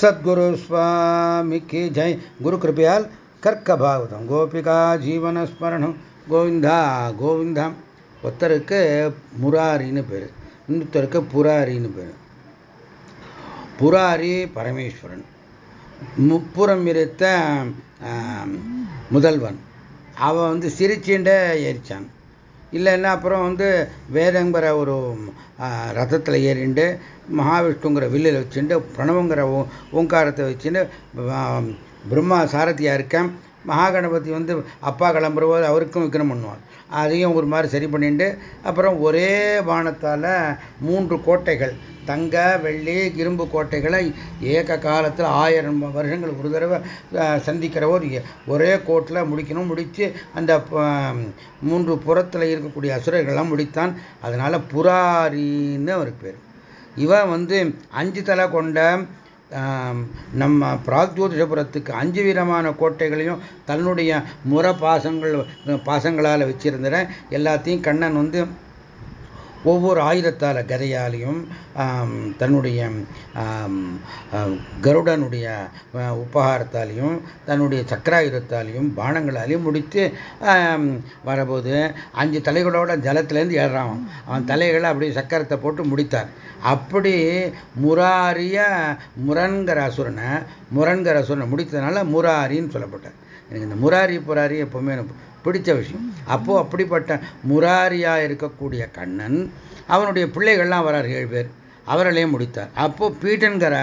சத்குரு சுவாமிக்கு ஜெய். குரு கிருப்பையால் கற்க பாகவதம் கோபிகா ஜீவனஸ்மரணம். கோவிந்தா கோவிந்தம் ஒருத்தருக்கு முராரின்னு பேர். இன்னொருத்தருக்கு புராரின்னு பேர். புராரி பரமேஸ்வரன். முப்புறம் இருத்த முதல்வன். அவன் வந்து சிரிச்சுண்ட எரிச்சான் இல்லைன்னா அப்புறம் வந்து வேதங்கிற ஒரு ரதத்தில் ஏறிண்டு மகாவிஷ்ணுங்கிற வில்லில் வச்சுட்டு பிரணவங்கிற ஓங்காரத்தை வச்சுன்னு பிரம்மா சாரதியாக இருக்கேன் மகாகணபதி வந்து அப்பா கிளம்புறபோது அவருக்கும் விக்ரம் பண்ணுவார். அதையும் ஒரு மாதிரி சரி பண்ணிட்டு அப்புறம் ஒரே பானத்தால் மூன்று கோட்டைகள் தங்க வெள்ளி இரும்பு கோட்டைகளை ஏக காலத்தில் ஆயிரம் வருஷங்கள் ஒரு தடவை சந்திக்கிறவர் ஒரே கோட்டில் முடிக்கணும் முடித்து அந்த மூன்று புறத்தில் இருக்கக்கூடிய அசுரர்கள்லாம் முடித்தான். அதனால் புராரின்னு அவருக்கு பேர். இவன் வந்து அஞ்சு தலை கொண்ட நம்ம பிராக்ஜோதிஷபுரத்துக்கு அஞ்சு விதமான கோட்டைகளையும் தன்னுடைய முற பாசங்கள் பாசங்களால் வச்சிருந்த எல்லாத்தையும் கண்ணன் வந்து ஒவ்வொரு ஆயுதத்தால் கதையாலையும் தன்னுடைய கருடனுடைய உபகாரத்தாலையும் தன்னுடைய சக்கராயுதத்தாலையும் பானங்களாலையும் முடித்து வரபோது அஞ்சு தலைகளோட ஜலத்திலேருந்து ஏறான் அவன். தலைகளை அப்படியே சக்கரத்தை போட்டு முடித்தார். அப்படி முராரிய முரண்கர அசுரனை முரண்கர அசுரனை முடித்ததுனால முராரின்னு சொல்லப்பட்டார். எனக்கு இந்த முராரி புராரி எப்பவுமே பிடித்த விஷயம். அப்போது அப்படிப்பட்ட முராரியாக இருக்கக்கூடிய கண்ணன் அவனுடைய பிள்ளைகள்லாம் வரார் ஏழு பேர். அவர்களையும் முடித்தார். அப்போது பீட்டன்கிற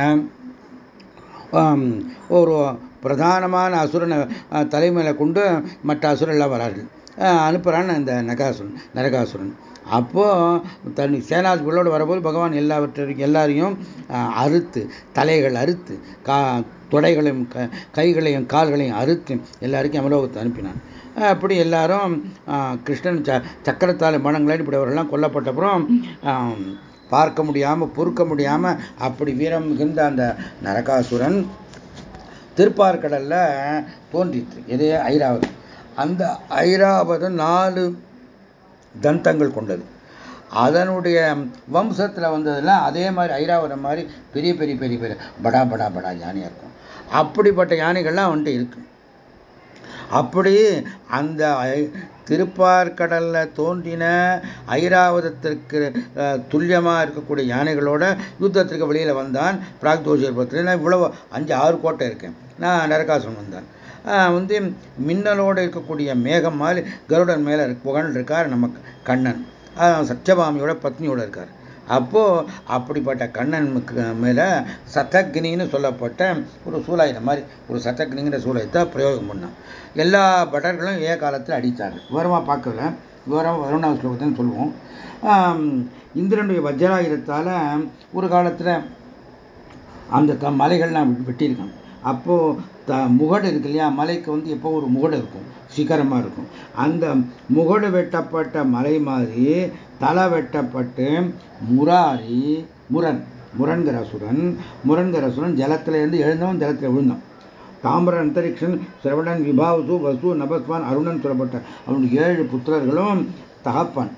ஒரு பிரதானமான அசுரனை தலைமையில் கொண்டு மற்ற அசுரெல்லாம் வரார்கள். அனுப்புகிறான் இந்த நகாசுரன் நரகாசுரன். அப்போது தன் சேனாதிபதிகளோடு வரபோது பகவான் எல்லாவற்றையும் எல்லாரையும் அறுத்து தலைகள் அறுத்து கா தொடைகளையும் கைகளையும் கால்களையும் அறுத்து எல்லாருக்கும் அமலோகத்தை அனுப்பினான். அப்படி எல்லாரும் கிருஷ்ணன் ச சக்கரத்தால் மனங்களை இப்படிவரெல்லாம் கொல்லப்பட்டப்புறம் பார்க்க முடியாமல் பொறுக்க முடியாமல் அப்படி வீரம் மிகுந்த அந்த நரகாசுரன் திருப்பார்கடலில் தோன்றிற்று. எதே ஐராவது அந்த ஐராவதம் நாலு தந்தங்கள் கொண்டது. அதனுடைய வம்சத்தில் வந்ததெல்லாம் அதே மாதிரி ஐராவதம் மாதிரி பெரிய பெரிய பெரிய பெரிய படா படா படா யானையாக இருக்கும். அப்படிப்பட்ட யானைகள்லாம் வந்துட்டு இருக்குது அப்படி அந்த திருப்பார்கடலில் தோன்றின ஐராவதத்திற்கு துல்லியமாக இருக்கக்கூடிய யானைகளோட யுத்தத்திற்கு வெளியில் வந்தான் பிராக்தோஷபத்தில் நான் இவ்வளவு அஞ்சு ஆறு கோட்டை இருக்கேன். நான் நரகாசுரன் வந்தான். வந்து மின்னலோடு இருக்கக்கூடிய மேகம் மாதிரி கருடன் மேலே புகழ் இருக்கார் நம்ம கண்ணன். சத்யபாமியோட பத்னியோட இருக்கார். அப்போ அப்படிப்பட்ட கண்ணன் மேலே சத்தக்னின்னு சொல்லப்பட்ட ஒரு சூலாயுதம் மாதிரி ஒரு சத்தக்னிங்கிற சூலாயத்தை பிரயோகம் பண்ணான். எல்லா பட்டர்களும் ஏ காலத்தில் அடித்தாங்க விவரமாக பார்க்கல. விவரம் வருணாவது ஸ்லோகத்தின்னு சொல்லுவோம். இந்திரனுடைய வஜ்ராயுதத்தால் ஒரு காலத்தில் அந்த த மலைகள்லாம் வெட்டியிருக்காங்க. அப்போது த முகடு இருக்கு இல்லையா? மலைக்கு வந்து எப்போ ஒரு முகடு இருக்கும். சிகரமாக இருக்கும். அந்த முகடு வெட்டப்பட்ட மலை மாதிரி தலை வெட்டப்பட்டு முராரி முரண். முரண்கிற அசுரன் முரண்கிற அசுரன் ஜலத்திலேருந்து எழுந்தவன் ஜலத்தில் விழுந்தான். தாம்பர அந்தரிக்ஷன் சிரவணன் விபாவசு வசு நபஸ்வான் அருணன் சொல்லப்பட்ட அவனுடைய ஏழு புத்திரர்களும் தகப்பான்.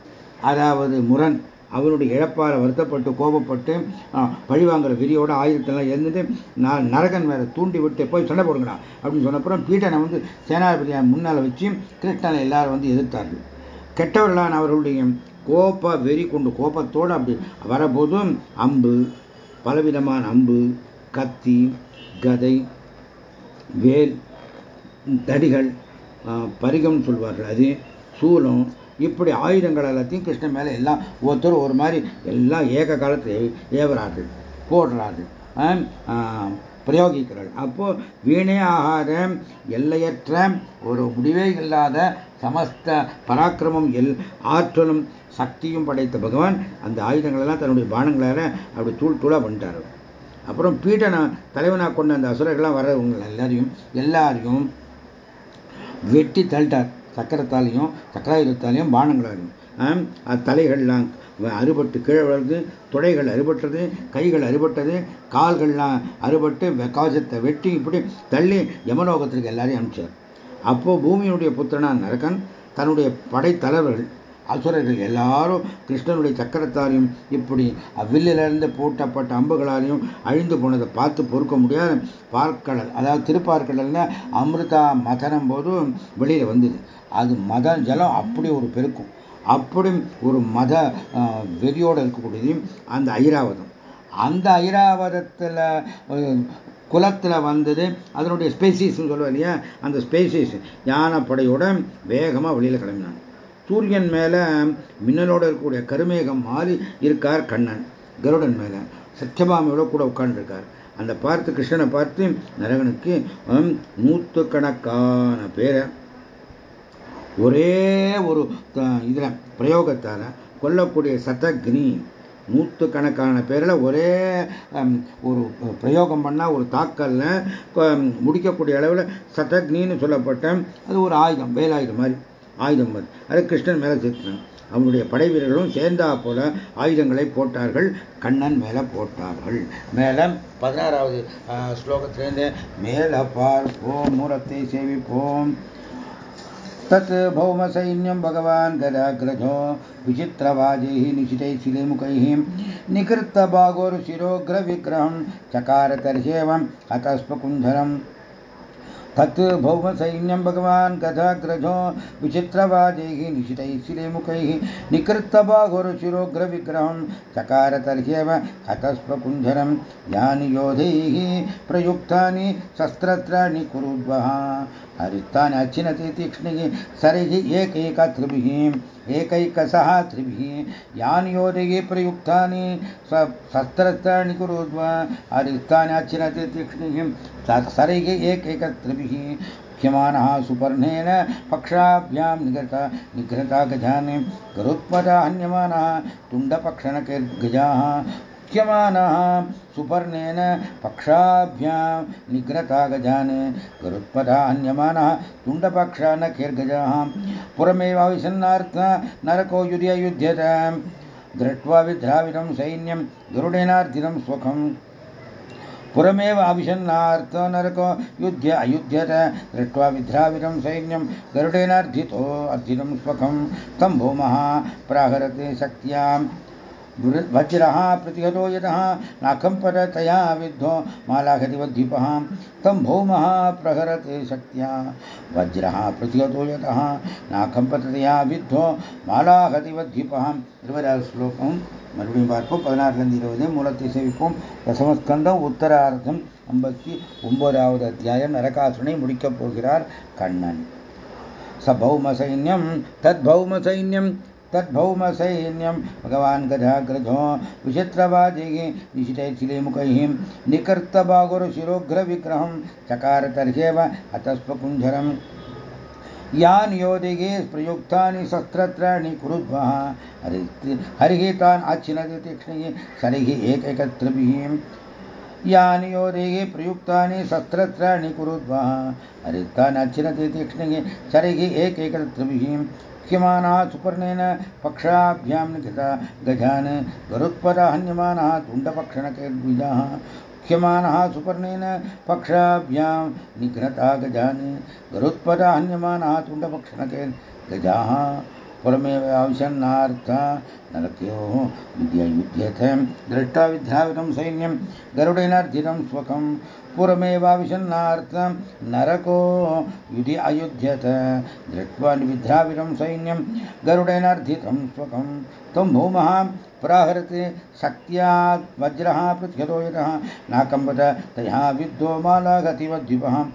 அதாவது முரண். அவனுடைய இழப்பால் வருத்தப்பட்டு கோபப்பட்டு பழிவாங்கிற விரியோட ஆயுதத்தெல்லாம் இருந்துட்டு நான் நரகன் வேற தூண்டி விட்டு போய் சண்டை போடுங்கடா அப்படின்னு சொன்னப்புறம் பீட்டனை வந்து சேனாதிபதியை முன்னால் வச்சு கிருஷ்ணனை எல்லாரும் வந்து எதிர்த்தார்கள். கெட்டவர்களான அவர்களுடைய கோப வெறி கொண்டு கோபத்தோடு அப்படி வரபோதும் அம்பு பலவிதமான அம்பு கத்தி கதை வேல் தடிகள் பரிகம் சொல்வார்கள். அது சூலம் இப்படி ஆயுதங்கள் எல்லாத்தையும் கிருஷ்ணன் மேலே எல்லாம் ஒருத்தர் ஒரு மாதிரி எல்லாம் ஏக காலத்தில் ஏவுறார்கள் போடுறார்கள் பிரயோகிக்கிறார்கள். அப்போ வீணே ஆகாத எல்லையற்ற ஒரு முடிவே இல்லாத சமஸ்த பராக்கிரமம் எல் ஆற்றலும் சக்தியும் படைத்த பகவான் அந்த ஆயுதங்களெல்லாம் தன்னுடைய பானங்களால் அப்படி தூள் தூளாக பண்ணிட்டார். அப்புறம் பீட்டனை தலைவனாக கொண்ட அந்த அசுரர்கள்லாம் வர்றவங்க எல்லாரையும் எல்லாரையும் வெட்டி தள்ளிட்டார். சக்கரத்தாலையும் சக்கராயுதத்தாலையும் பானங்களாலையும். தலைகள்லாம் அறுபட்டு கீழே வளர்ந்து துடைகள் அறுபட்டது கைகள் அறுபட்டது கால்கள்லாம் அறுபட்டு கவசத்தை வெட்டி இப்படி தள்ளி யமலோகத்திற்கு எல்லாரையும் அனுப்பிச்சார். அப்போது பூமியினுடைய புத்திரனான் நரகன் தன்னுடைய படைத்தலைவர்கள் அசுரர்கள் எல்லாரும் கிருஷ்ணனுடைய சக்கரத்தாலையும் இப்படி வில்லிலிருந்து பூட்டப்பட்ட அம்புகளாலையும் அழிந்து போனதை பார்த்து பொறுக்க முடியாத பார்க்கடல் அதாவது திருப்பார்க்கடல்ல அமிர்தா மதனம் போதும் வெளியில வந்தது. அது மத ஜலம் அப்படி ஒரு பெருக்கும். அப்படி ஒரு மத வெறியோடு இருக்கக்கூடியது அந்த ஐராவதம். அந்த ஐராவதத்தில் குலத்தில் வந்தது அதனுடைய ஸ்பேசிஸ்ன்னு சொல்லுவோம் இல்லையா? அந்த ஸ்பேசிஸ் யானைப்படையோட வேகமாக வெளியில் கிளம்பினாங்க. சூரியன் மேலே மின்னலோடு இருக்கக்கூடிய கருமேகம் மாறி இருக்கார் கண்ணன் கருடன் மேலே. சத்யபாமியோட கூட உட்கார்ந்துருக்கார். அந்த பார்த்து கிருஷ்ணனை பார்த்து நரகனுக்கு நூற்றுக்கணக்கான பேரை ஒரே ஒரு இதில் பிரயோகத்தால் கொல்லக்கூடிய சதக்னி நூற்றுக்கணக்கான பேரில் ஒரே ஒரு பிரயோகம் பண்ணால் ஒரு தாக்கலில் முடிக்கக்கூடிய அளவில் சதக்னின்னு சொல்லப்பட்ட அது ஒரு ஆயுதம் வேலாயுதம் மாதிரி. ஆயுதம் மாதிரி அது கிருஷ்ணன் மேலே சேர்த்துனான் அவனுடைய படை வீரர்களும் சேர்ந்தா போல ஆயுதங்களை போட்டார்கள் கண்ணன் மேலே போட்டார்கள் மேலே பதினாறாவது ஸ்லோகத்திலேருந்து மேலே பார்ப்போம் மூரத்தை சேவிப்போம் तत् भौमसैन्यं भगवान् गदाग्रजो विचित्रवाजैः निशितैः शिलिमुखैः निकृत्तभागोरुशिरोग्रविग्रहं चकार तर्ह्येवं हतस्पकुन्धरम् तत् भौमसैन्यं भगवान् गदाग्रजो विचित्रवाजैः निशितैः शिलेमुखैः निकृत्तबाहुरुशिरोग्रविग्रहं चकार तर्ह्येव हतस्वकुञ्जरं यानि योधैः प्रयुक्तानि शस्त्रत्राणि कुरुद्वः हरितानि अच्छिनति तीक्ष्णैः सरैः एकैकत्रिभिः एकैकसः त्रिभिः, यानि योधैः प्रयुक्तानि शस्त्रत्राणि कुरुद्व, हरितानि अच्छिनति तीक्ष्णैः सरैः एकैकत्रिभिः मुख्यमानः सुपर्णेन पक्षाभ्यां निगता निघ्रता गजान् गरुत्पदा हन्यमानः तुण्डपक्षणकैर्गजाः मुख्यमानः सुपर्णेन पक्षाभ्यां निग्रता गजान् गरुत्पदा हन्यमानः तुण्डपक्षानखैर्गजाः पुरमेवाविसन्नार्थ नरको युध्ययुध्यत दृष्ट्वा विद्राविदं सैन्यं गरुडेनार्जितं स्वखम्। पुरमेव अविशन्नार्थ नरको युध्य अयुध्यत। दृष्ट्वा विद्राविदं सैन्यं गरुडेनार्जितो अर्जितं स्वखं तं भौमः प्राहरते शक्त्याम्। वज्रः प्रतिहतो यतः नाकम्पततया विद्धो मालाघतिवद्धिपः तं भौमः प्रहरते शक्त्या वज्रः प्रतिहतो यतः नाकम्पततया विद्धो மாலாகதிவத்வீபம் இருபதாவது ஸ்லோகம் மறுபடியும் பார்ப்போம் பதினாறுலேருந்து இருபது மூலத்தை சேவிப்போம் தசமஸ்கந்தம் உத்தரார்த்தம் ஐம்பத்தி ஒன்பதாவது அத்தியாயம் நரகாசுரனை முடிக்கப் போகிறார் கண்ணன் ச பௌம சைன்யம் தத் பௌம तद्भौम सैन्यम भगवान गधा गजाग्रजो विचित्रवाजी निशितैथिली मुखैः निकर्तबागुरशिरोघ्रविग्रहं चकार तर्ह्येव हतस्वकुञ्जरम् यान् योदिगे प्रयुक्तानि शस्त्रत्राणि कुरुध्वः हरि हरिः तान् आच्छिनति तीक्ष्णैः सरिः एकैकत्रिभिः यानि योधैः प्रयुक्तानि शस्त्रत्राणि कुरुध्वः हरितान् अच्छिनति तीक्ष्णैः सरिः एकैकत्रिभिः मुख्यमानः सुपर्णेन पक्षाभ्यां निकृता गजान् गरुत्पदा हन्यमानः तुण्डपक्षणकैर्द्विजाः मुख्यमानः सुपर्णेन पक्षाभ्यां निघ्नता गजान् गरुत्पदा हन्यमानः तुण्डपक्षणकैर्गजाः पुरमेव आविशन्नार्थ नरत्योः विद्ययुध्यथ दृष्टा विद्यावितं सैन्यं गरुडेनार्जितं स्वकं। पुरमेवाविशन्नार्थं नरको युधि अयुध्यत दृष्ट्वा विद्यावितं सैन्यं, गरुडेनार्जितं स्वकं। त्वं भौमः प्राहरते शक्त्या वज्रः पृथ्यतो यतः। नाकम्पत तया विद्धो मालागतिवद्विपः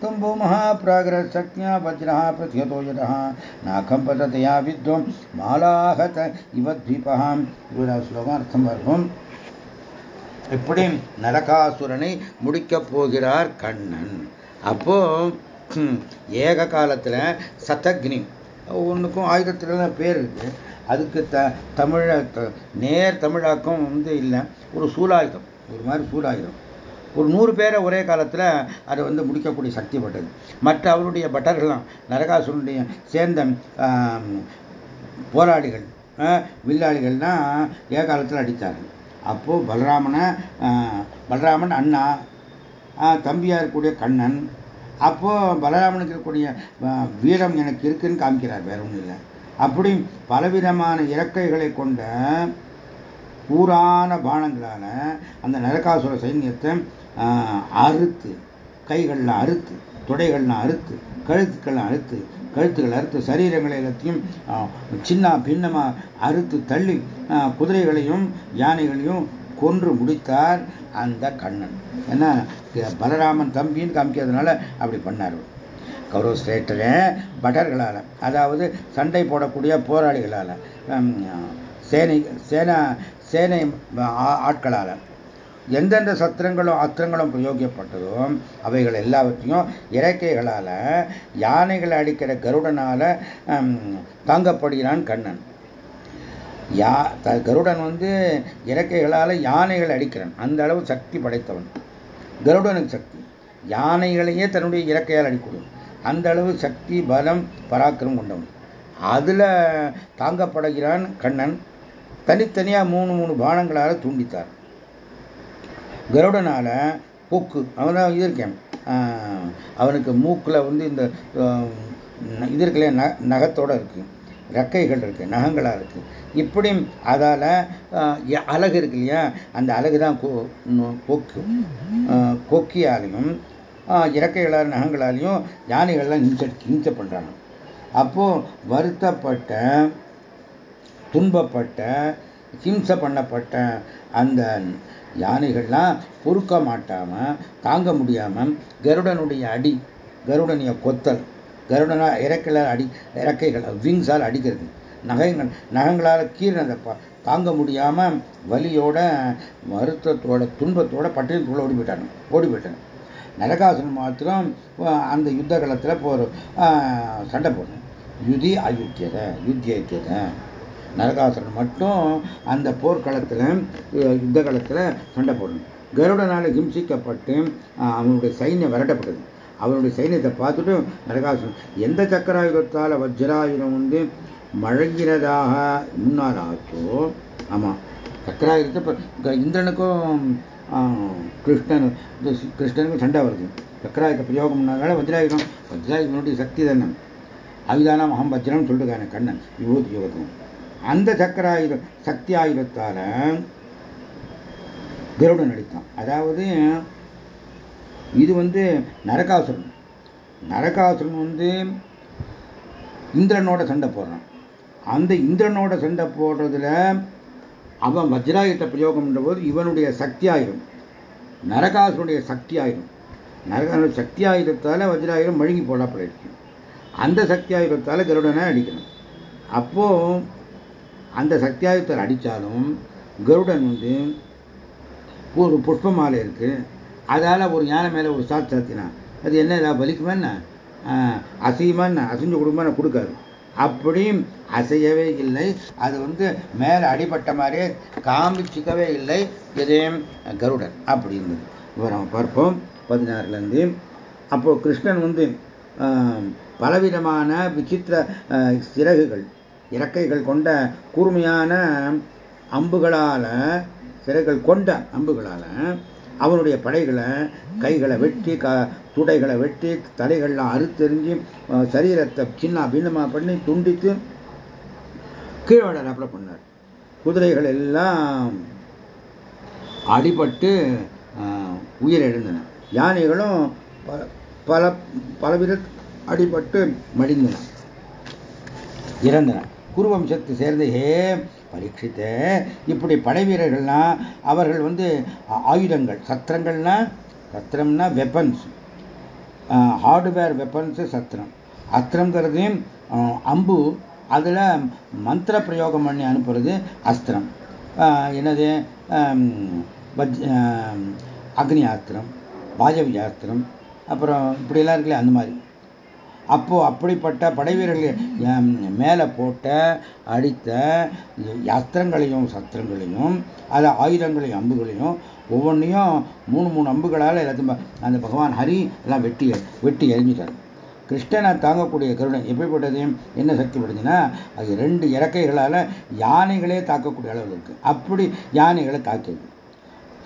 तं भौमः प्राग्रशक्त्या वज्रः पृथ्यतो यतः नाकम्पत तया विद्धो मालाहत इव द्वीपः ஸ்லோகார்த்தம் வருவோம் இப்படி நரகாசுரனை முடிக்கப் போகிறார் கண்ணன் அப்போ ஏக காலத்தில் சதக்னி ஒன்றுக்கும் ஆயுதத்துல பேர் இருக்கு அதுக்கு த தமிழ நேர் தமிழாக்கம் வந்து இல்லை ஒரு சூலாயுதம் ஒரு மாதிரி சூலாயுதம் ஒரு நூறு பேரை ஒரே காலத்தில் அதை வந்து முடிக்கக்கூடிய சக்தி பட்டது. மற்ற அவருடைய பட்டர்கள்லாம் நரகாசுரனுடைய சேர்ந்த போராளிகள் வில்லாளிகள்லாம் ஏ காலத்தில் அடித்தார்கள் அப்போது பலராமனை பலராமன் அண்ணா தம்பியாக இருக்கக்கூடிய கண்ணன் அப்போது பலராமனுக்கு இருக்கக்கூடிய வீரம் எனக்கு இருக்குன்னு காமிக்கிறார் வேற ஒன்றும் இல்லை. அப்படி பலவிதமான இறக்கைகளை கொண்ட கூறான பானங்களான அந்த நரகாசுர சைன்யத்தை அறுத்து கைகளில் அறுத்து தொடைகள்லாம் அறுத்து கழுத்துக்கள்லாம் அறுத்து கழுத்துக்கள் அறுத்து சரீரங்களை எல்லாத்தையும் சின்ன பின்னமாக அறுத்து தள்ளி குதிரைகளையும் யானைகளையும் கொன்று முடித்தார் அந்த கண்ணன். ஏன்னா பலராமன் தம்பின்னு காமிக்கிறதுனால அப்படி பண்ணார் கௌரவ ஸ்டேட்டில் பட்டர்களால் அதாவது சண்டை போடக்கூடிய போராளிகளால் சேனை சேனா சேனை ஆட்களால். எந்தெந்த சத்திரங்களும் அத்திரங்களும் பிரயோகிக்கப்பட்டதோ அவைகள் எல்லாவற்றையும் இறக்கைகளால் யானைகளை அடிக்கிற கருடனால் தாங்கப்படுகிறான் கண்ணன். யா த கருடன் வந்து இறக்கைகளால் யானைகளை அடிக்கிறான். அந்த அளவு சக்தி படைத்தவன். கருடனுக்கு சக்தி. யானைகளையே தன்னுடைய இறக்கையால் அடிக்கணும் அந்த அளவு சக்தி பலம் பராக்கிரம் கொண்டவன். அதில் தாங்கப்படுகிறான் கண்ணன். தனித்தனியாக மூணு மூணு பானங்களால் தூண்டித்தார். கருடனால் கொக்கு அவன் தான் இது இருக்கேன். அவனுக்கு மூக்கில் வந்து இந்த இது இருக்குல்ல ந நகத்தோடு இருக்குது ரெக்கைகள் இருக்குது நகங்களாக இருக்குது இப்படி அதால் அழகு இருக்கு இல்லையா? அந்த அழகு தான் கொக்கு கொக்கியாலையும் இறக்கைகளால் நகங்களாலையும் யானைகள்லாம் ஹிம்ச ஹிம்சை பண்ணுறாங்க அப்போது வருத்தப்பட்ட துன்பப்பட்ட ஹிம்சை பண்ணப்பட்ட அந்த யானைகள்லாம் பொறுக்க மாட்டாமல் தாங்க முடியாமல் கருடனுடைய அடி கருடனுடைய கொத்தல் கருடனா இறக்கைகளால் அடி இறக்கைகள் விங்ஸால் அடிக்கிறது. நகைகள் நகங்களால் கீழே தாங்க முடியாமல் வலியோட வருத்தத்தோட துன்பத்தோட பட்டியலத்துக்குள்ள ஓடி போயிட்டாங்க ஓடி போயிட்டாங்க நரகாசுரன் மாத்திரம் அந்த யுத்த காலத்தில் போகிற சண்டை போடணும் யுதி அயுத்தியதை யுத்தியத்தியதை. நரகாசுரன். மட்டும் அந்த போர்க்களத்தில் யுத்த காலத்தில் சண்டை போடணும். கருடனால் ஹிம்சிக்கப்பட்டு அவனுடைய சைன்யம் விரட்டப்பட்டது. அவனுடைய சைன்யத்தை பார்த்துட்டு நரகாசுரன் எந்த சக்கராயுதத்தால் வஜ்ராயுதம் வந்து மழங்கிறதாக முன்னால் ஆச்சோ ஆமாம் சக்கராயுதத்தை இப்போ இந்திரனுக்கும் கிருஷ்ணன் கிருஷ்ணனுக்கும் சண்டை வருது. சக்கராயுத பிரயோகம் பண்ணால வஜ்ராயுதம் வஜ்ராயுதனுடைய சக்தி தானே. அவிதானம் அகம் வஜ்ரம்னு சொல்லிருக்காங்க கண்ணன் விபூதி யுவகம் அந்த சக்கராயுத சக்தி ஆயுதத்தால் கருடன் அடித்தான். அதாவது இது வந்து நரகாசுரன். நரகாசுரன் வந்து இந்திரனோட சண்டை போடுறான். அந்த இந்திரனோட சண்டை போடுறதுல அவன் வஜ்ராயுத்த பிரயோகம் போது இவனுடைய சக்தி ஆயிரும் நரகாசுரனுடைய சக்தி ஆயிரும் நரகாசுடைய சக்தி ஆயுதத்தால் வஜ்ராயுதம் மழுங்கி இருக்கும் அந்த சக்தி ஆயுதத்தால் கருடனை அடிக்கணும். அப்போ அந்த சக்தி அடித்தாலும் கருடன் வந்து ஒரு புஷ்ப மாலை இருக்குது அதால் ஒரு யானை மேலே ஒரு சாத்து சாத்தினான் அது என்ன ஏதாவது வலிக்குமா என்ன? அசையுமா என்ன? அசைஞ்சு கொடுக்குமா கொடுக்காது. அப்படியும் அசையவே இல்லை. அது வந்து மேலே அடிபட்ட மாதிரியே காமிச்சிக்கவே இல்லை. இதயம் கருடன் அப்படி இருந்தது. விவரம் பார்ப்போம். பதினாறுலேருந்து அப்போது கிருஷ்ணன் வந்து பலவிதமான விசித்திர சிறகுகள் இறக்கைகள் கொண்ட கூர்மையான அம்புகளால் சிறைகள் கொண்ட அம்புகளால் அவனுடைய படைகளை கைகளை வெட்டி க துடைகளை வெட்டி தலைகள்லாம் அறுத்தெறிஞ்சு சரீரத்தை சின்ன பின்னமாக பண்ணி துண்டித்து கீழே பண்ணார். குதிரைகள் எல்லாம் அடிபட்டு உயிரிழந்தன. யானைகளும் பல பலவித அடிபட்டு மடிந்தன. இறந்தன. குருவம்சத்தை சேர்ந்த ஹே பரீட்சித்த. இப்படி படைவீரர்கள்னால் அவர்கள் வந்து ஆயுதங்கள் சத்திரங்கள்னா சத்திரம்னா வெப்பன்ஸ் ஹார்ட்வேர் வெப்பன்ஸு சத்திரம். அஸ்திரங்கிறது அம்பு. அதில் மந்திர பிரயோகம் பண்ணி அனுப்புறது அஸ்திரம். என்னது அக்னி ஆஸ்திரம் வாஜவி ஆஸ்திரம் அப்புறம் இப்படியெல்லாம் இருக்குல்ல அந்த மாதிரி. அப்போது அப்படிப்பட்ட படைவீரர்கள் மேலே போட்ட அடித்த அஸ்திரங்களையும் சத்திரங்களையும் அது ஆயுதங்களையும் அம்புகளையும் ஒவ்வொன்றையும் மூணு மூணு அம்புகளால் எல்லாத்தையும் அந்த பகவான் ஹரி எல்லாம் வெட்டி வெட்டி எரிஞ்சிட்டார் கிருஷ்ணனை தாங்கக்கூடிய கருடன் எப்படிப்பட்டது? என்ன சக்தி படுதுன்னா அது ரெண்டு இறக்கைகளால் யானைகளே தாக்கக்கூடிய அளவில் இருக்குது அப்படி யானைகளை தாக்கியது.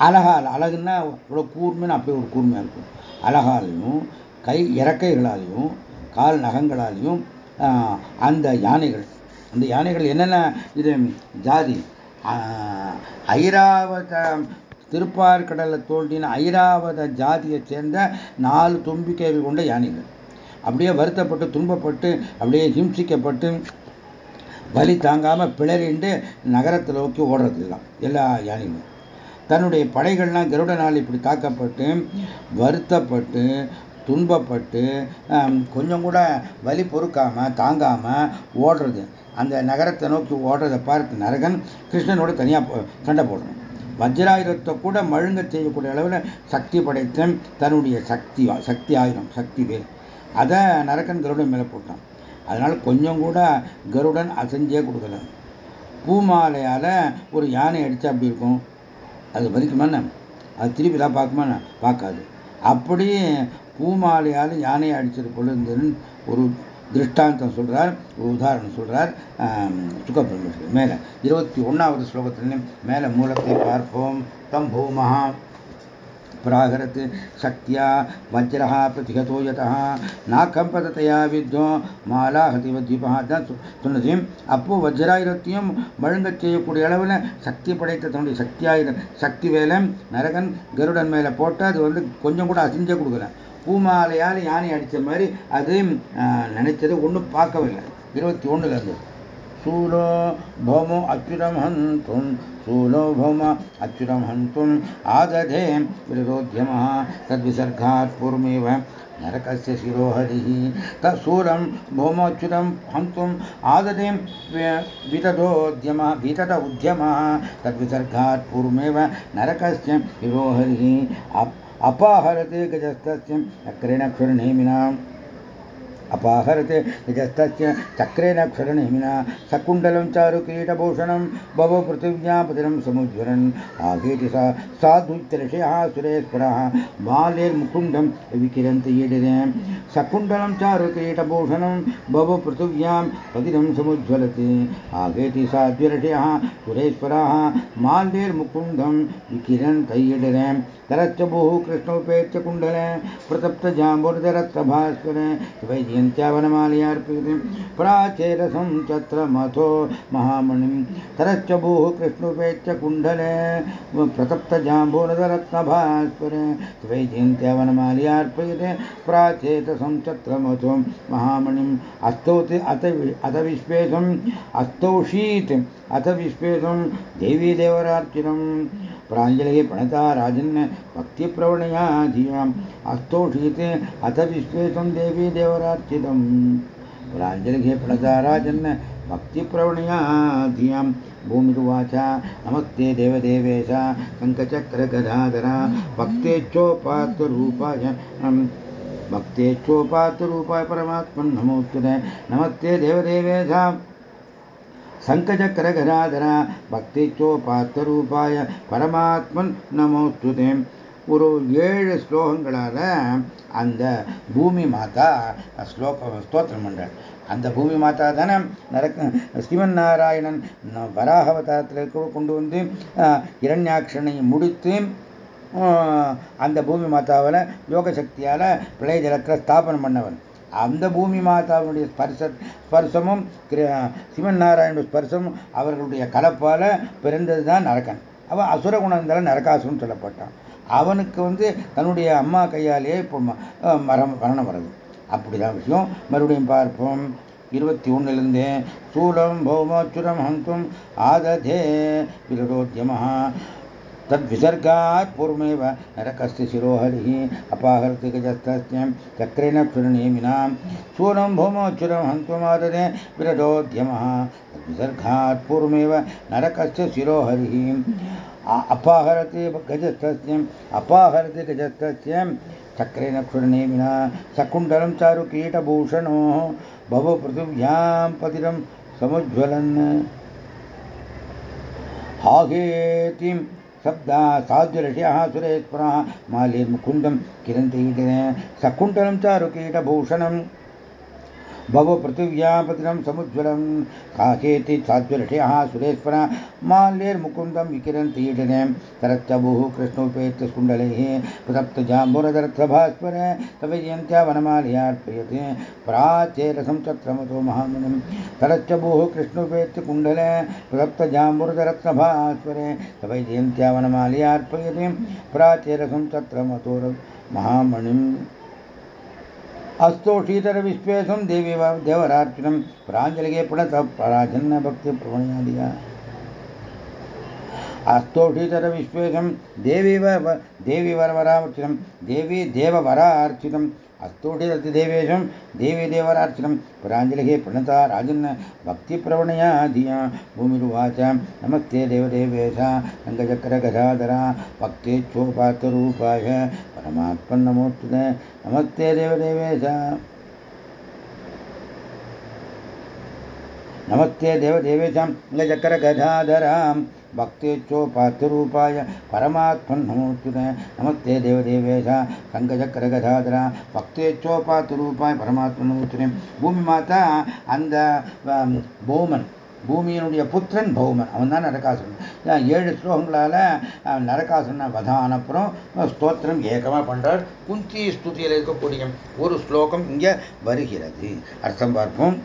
அழகால் அழகுன்னா இவ்வளோ கூர்மைன்னு அப்படி ஒரு கூர்மையாக இருக்கும். அழகாலையும் கை இறக்கைகளாலையும் கால் நகங்களாலையும் அந்த யானைகள் அந்த யானைகள் என்னென்ன இது ஜாதி ஐராவத திருப்பார்கடலை தோன்றின ஐராவத ஜாதியை சேர்ந்த நாலு தும்பிக்கைகள் கொண்ட யானைகள். அப்படியே வருத்தப்பட்டு துன்பப்பட்டு அப்படியே ஹிம்சிக்கப்பட்டு வலி தாங்காமல் பிளறிண்டு நகரத்தை நோக்கி ஓடுறது எல்லா யானைகளும். தன்னுடைய படைகள்லாம் கருடனால் இப்படி தாக்கப்பட்டு வருத்தப்பட்டு துன்பப்பட்டு கொஞ்சம் கூட வலி பொறுக்காமல் தாங்காமல் ஓடுறது. அந்த நகரத்தை நோக்கி ஓடுறதை பார்த்து நரகன் கிருஷ்ணனோட தனியாக சண்டை போடணும். வஜ்ராயுதத்தை கூட மழுங்க செய்யக்கூடிய அளவில் சக்தி படைத்த தன்னுடைய சக்தி சக்தி ஆயுதம் சக்தி வேல் அதை நரக்கன் கருடன் மேலே போட்டான். அதனால் கொஞ்சம் கூட கருடன் அசைஞ்சே கொடுக்கல. பூமாலையால் ஒரு யானை அடித்தா அப்படி இருக்கும்? அது வலிக்குமாண்ணே? அது திருப்பி தான் பார்க்குமா பார்க்காது. அப்படி பூமாலையால் யானையை அடிச்சது பொழுதுன்னு ஒரு திருஷ்டாந்தம் சொல்றார் ஒரு உதாரணம் சொல்றார் சுகபிரமேஸ்வரர் மேலே இருபத்தி ஒன்றாவது ஸ்லோகத்தில் மேலே மூலத்தை பார்ப்போம் தம் பூமஹா प्रागरत् शक्त्या वज्रः प्रतिहतो यतः நாக்கம்பதத்தையா வித்தோ மாலாஹதிவ தீபா தான் சொன்னது அப்போ வஜ்ராயுதத்தையும் மழுங்கச் செய்யக்கூடிய அளவில் சக்தி படைத்த தன்னுடைய சக்தியாயுத சக்தி வேலை நரகன் கருடன் மேலே போட்டு அது வந்து கொஞ்சம் கூட அசிஞ்சே கொடுக்கல பூமாலையால் யானை அடித்த மாதிரி அது நினைச்சது ஒன்றும் பார்க்கவில்லை இருபத்தி ஒன்றுல இருந்து शूलो भौमो अच्युतं हन्तुं शूलो भौम अच्युतं हन्तुम् आदधे विरोध्यमः तद्विसर्गात् पूर्वमेव नरकस्य शिरोहरिः तत्शूलं भौमोच्युतं हन्तुम् आदधे विततोद्यमः वितत उद्यमः तद्विसर्गात् पूर्वमेव नरकस्य शिरोहरिः अपाहरते गजस्तस्य अक्रेण क्षुर्णेमिनाम् अपाहरते निजस्तस्य चक्रेण क्षरणेमिना सकुण्डलं चारु किरीटभूषणं भव पृथिव्यापतिनं समुज्वरन् आगेति सा साधुत्यर्षयः सुरेश्वरः बालेर्मुकुण्डं विकिरन्ति ईडिरे सकुण्डलं चारु किरीटभूषणं भव पृथिव्यां पतिनं समुज्वलति। आगेति साध्वर्षयः सुरेश्वरः माल्येर्मुकुण्डं तरश्च भुः कृष्णोपेत्य कुण्डले प्रतप्तजाम्बुर्धरत्तभास्वरे वैजयन्त्यावनमालयार्पिते प्राचेरसं तत्र मथो महामणिं तरश्च भूः कृष्णुपेत्य कुण्डले प्रतप्तजाम्बूनदरत्नभास्वरे वैजयन्त्यावनमालयार्पयते प्राचेतसं तत्र मथो महामणिम् अस्तौति अथ अथ विश्वेशम्, अस्तौषीत् अथ विश्वेशं देवी देवरार्चितम् प्राञ्जलिः प्रणता राजन् भक्तिप्रवणया धियाम् अस्तोषीते अथ विश्वेशं देवी देवरार्चितम् प्राञ्जलिः प्रणता राजन् भक्तिप्रवणया धियाँ भूमिरुवाच, नमस्ते देवदेवेश, शङ्खचक्रगदाधर भक्तेच्छोपात्ररूपाय भक्तेच्छोपात्ररूपाय परमात्मन् नमोस्तुते नमस्ते देवदेवेश। சங்கச்சக்கரகராதர பக்திச்சோபாத்தரூபாய பரமாத்மன் நமோஸ்துதே. ஒரு ஏழு ஸ்லோகங்களால் அந்த பூமி மாதா ஸ்லோக ஸ்தோத்திரம் பண்ணுறார் அந்த பூமி மாதா தானே சிவன் நாராயணன் வராகவதாரத்தில் கொண்டு வந்து இரண்யாட்சனை முடித்து அந்த பூமி மாதாவில் யோக சக்தியால் பிழை ஜலத்தில் ஸ்தாபனம் பண்ணவன். அந்த பூமி மாதாவுடைய ஸ்பர்ச ஸ்பர்சமும் சிவன் நாராயண ஸ்பர்சமும் அவர்களுடைய கலப்பால் பிறந்தது தான் நரக்கன் அவன் அசுர குணந்தால நரகாசுரன் சொல்லப்பட்டான். அவனுக்கு வந்து தன்னுடைய அம்மா கையாலேயே இப்போ மரம் மரணம் வருது அப்படிதான் விஷயம். மறுபடியும் பார்ப்போம். இருபத்தி ஒன்னுலேருந்து சூலம் பௌமச்சுரம் ஹந்தும் ஆததே விரோத்தியமாக तद्विसर्गात् पूर्वमेव नरकस्य शिरोहरिः अपाहरति गजस्तस्य चक्रेण क्षुरणेमिनां सूनं भौमोच्चुरं हन्तुमाददे विरडोद्यमः तद्विसर्गात् पूर्वमेव नरकस्य शिरोहरिः अपाहरति गजस्तस्य अपाहरति गजस्तस्य चक्रेण क्षुरणेमिना सकुण्डलं चारु कीटभूषणोः भव पृथिव्यां पतिरं समुज्ज्वलन्। हागेतिं शब्दा साध्वऋषयः सुरेश्वरः मालीर्मुकुन्दं किरन्ति सकुण्ठलं चारुकीटभूषणं भवो पृथिव्यापतिनं समुज्ज्वलं। काकेति साज्वलठयः सुरेश्वर। माल्यैर्मुकुन्दं विकिरन्तीडने तरत्यबुः कृष्णोपेत्यस्कुण्डलैः प्रसप्तजाम्बुरदर्थभास्वर। तवयन्त्या वनमालयार्पयते। प्राचेरसं चत्रमतो महामुनिं तरत्यबुः कृष्णोपेत्यकुण्डले प्रसप्तजाम्बुरदरत्नभास्वरे तवैजयन्त्या वनमालयार्पयते। प्राचेरसं चत्रमतो महामणिम् अस्तोषीतर विश्वेशं देवी देवरार्चनं प्राञ्जलिगे पुनः पराजन्न भक्ति प्रवणयादिया अस्तोषीतर विश्वेशं देवी देवी वरवरार्चितं अस्तोषितदेवेशं देवी देवरार्चनं पुराञ्जलिः प्रणता राजन् भक्तिप्रवणया धिया। भूमिरुवाच, नमस्ते देवदेवेश रङ्गचक्रगजाधरा भक्तेच्छोपात्ररूपाय परमात्मन्नमोऽस्तुते नमस्ते देवदेवेश। नमस्ते देवदेवेशां गजकरगजाधरां भक्तेच्छोपात्ररूपाय परमात्मन्नमोऽस्तुते नमस्ते देवदेवेश சங்கச்சக்கரகதாதரா பக்தேச்சோபாத்துரூபாய் பரமாத்மனூத்திரே பூமி மாதா அந்த பௌமன் பூமியினுடைய புத்திரன் பௌமன் அவன் தான் நரகாசுரன் ஏழு ஸ்லோகங்களால் நரகாசுரனை வதான அப்புறம் ஸ்தோத்திரம் ஏகமாக பண்ணுறார் குந்தி ஸ்துதியில் இருக்கக்கூடிய ஒரு ஸ்லோகம் இங்கே வருகிறது அர்த்தம் பார்ப்போம்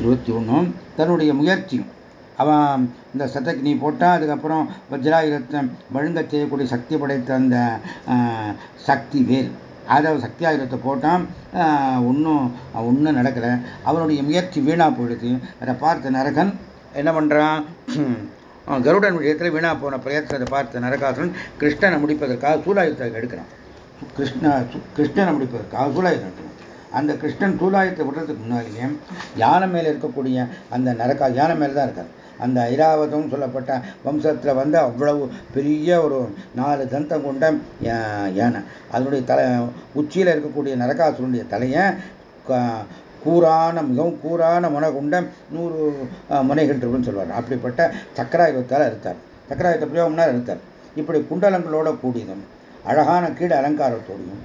இருபத்தி ஒன்றும் தன்னுடைய முயற்சி அவன் இந்த சதக்னி போட்டால் அதுக்கப்புறம் வஜ்ராயுதத்தை வழுங்க செய்யக்கூடிய சக்தி படைத்த அந்த சக்தி வேல் அதை சக்தியாயுதத்தை போட்டான் ஒன்றும் ஒன்றும் நடக்கலை. அவனுடைய முயற்சி வீணாக போயிடுது. அதை பார்த்த நரகன் என்ன பண்ணுறான் கருடன் விஷயத்தில் வீணா போன பிரயத்தனத்தை பார்த்த நரகாசுரன் கிருஷ்ணனை முடிப்பதற்காக சூலாயுதத்தை எடுக்கிறான். கிருஷ்ண கிருஷ்ணனை முடிப்பதற்காக சூலாயுதம் எடுக்கிறான். அந்த கிருஷ்ணன் தூலாயத்தை விடுறதுக்கு முன்னாடியே யானை மேலே இருக்கக்கூடிய அந்த நரக்கா யானை மேலே தான் இருக்கார். அந்த ஐராவதம் சொல்லப்பட்ட வம்சத்தில் வந்து அவ்வளவு பெரிய ஒரு நாலு தந்தம் கொண்ட யானை. அதனுடைய தலை உச்சியில் இருக்கக்கூடிய நரகாசுரனுடைய தலையை கூறான மிகவும் கூறான முனை கொண்ட நூறு முனைகள் இருக்குன்னு சொல்லுவார் அப்படிப்பட்ட சக்கராயுதத்தால் அறுத்தார். சக்கராயுத பிரயோகம்னால் அறுத்தார். இப்படி குண்டலங்களோட கூடியதும் அழகான கீழே அலங்காரத்தோடையும்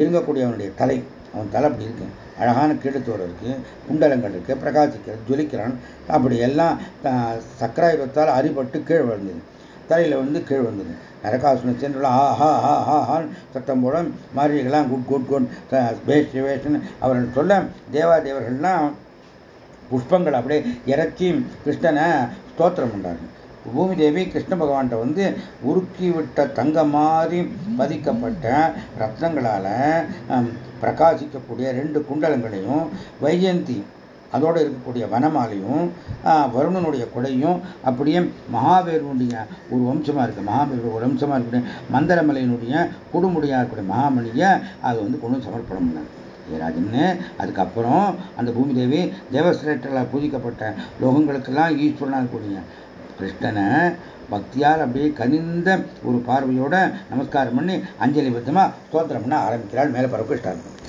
இருக்கக்கூடியவனுடைய தலை அவன் தலை அப்படி இருக்கு அழகான கீழத்தோடு இருக்கு. குண்டலங்கள் இருக்கு. பிரகாசிக்கிறது ஜொலிக்கிறான். அப்படி எல்லாம் சக்கராயுதத்தால் அரிபட்டு கீழ் விழுந்தது. தலையில் வந்து கீழ் வந்தது நரகாசுரன் சென்று ஆஹா ஹா ஹா ஹான் சத்தம் போல மாறிகளாம் குட் குட் குட் வேஷ் வேஷ்னு அவர்கள் சொல்ல தேவாதேவர்கள்லாம் புஷ்பங்கள் அப்படியே இறக்கி கிருஷ்ணனை ஸ்தோத்திரம் பண்ணுறாங்க பூமி தேவி கிருஷ்ண பகவான்கிட்ட வந்து உருக்கி விட்ட தங்க மாதிரி பதிக்கப்பட்ட ரத்னங்களால் பிரகாசிக்கக்கூடிய ரெண்டு குண்டலங்களையும் வைஜயந்தி அதோடு இருக்கக்கூடிய வனமாலையும் வருணனுடைய கொடையும் அப்படியே மகாபேருடைய ஒரு வம்சமாக இருக்குது மகாபேரு ஒரு வம்சமாக இருக்கக்கூடிய மந்தரமலையினுடைய குடுமுடியாக இருக்கக்கூடிய மகாமணியை அது வந்து கொண்டு சமர்ப்பணம் பண்ணார் ஜெயராஜன்னு அதுக்கப்புறம் அந்த பூமி தேவி தேவசிரேட்டரில் பூஜிக்கப்பட்ட லோகங்களுக்கெல்லாம் ஈஸ்வரனாக இருக்கக்கூடிய கிருஷ்ணனை பக்தியால் அப்படியே கனிந்த ஒரு பார்வையோட நமஸ்காரம் பண்ணி அஞ்சலி பத்தமாக ஸ்தோத்திரம் பண்ண ஆரம்பிக்கிறாள் மேலே பரப்பு இஷ்டம்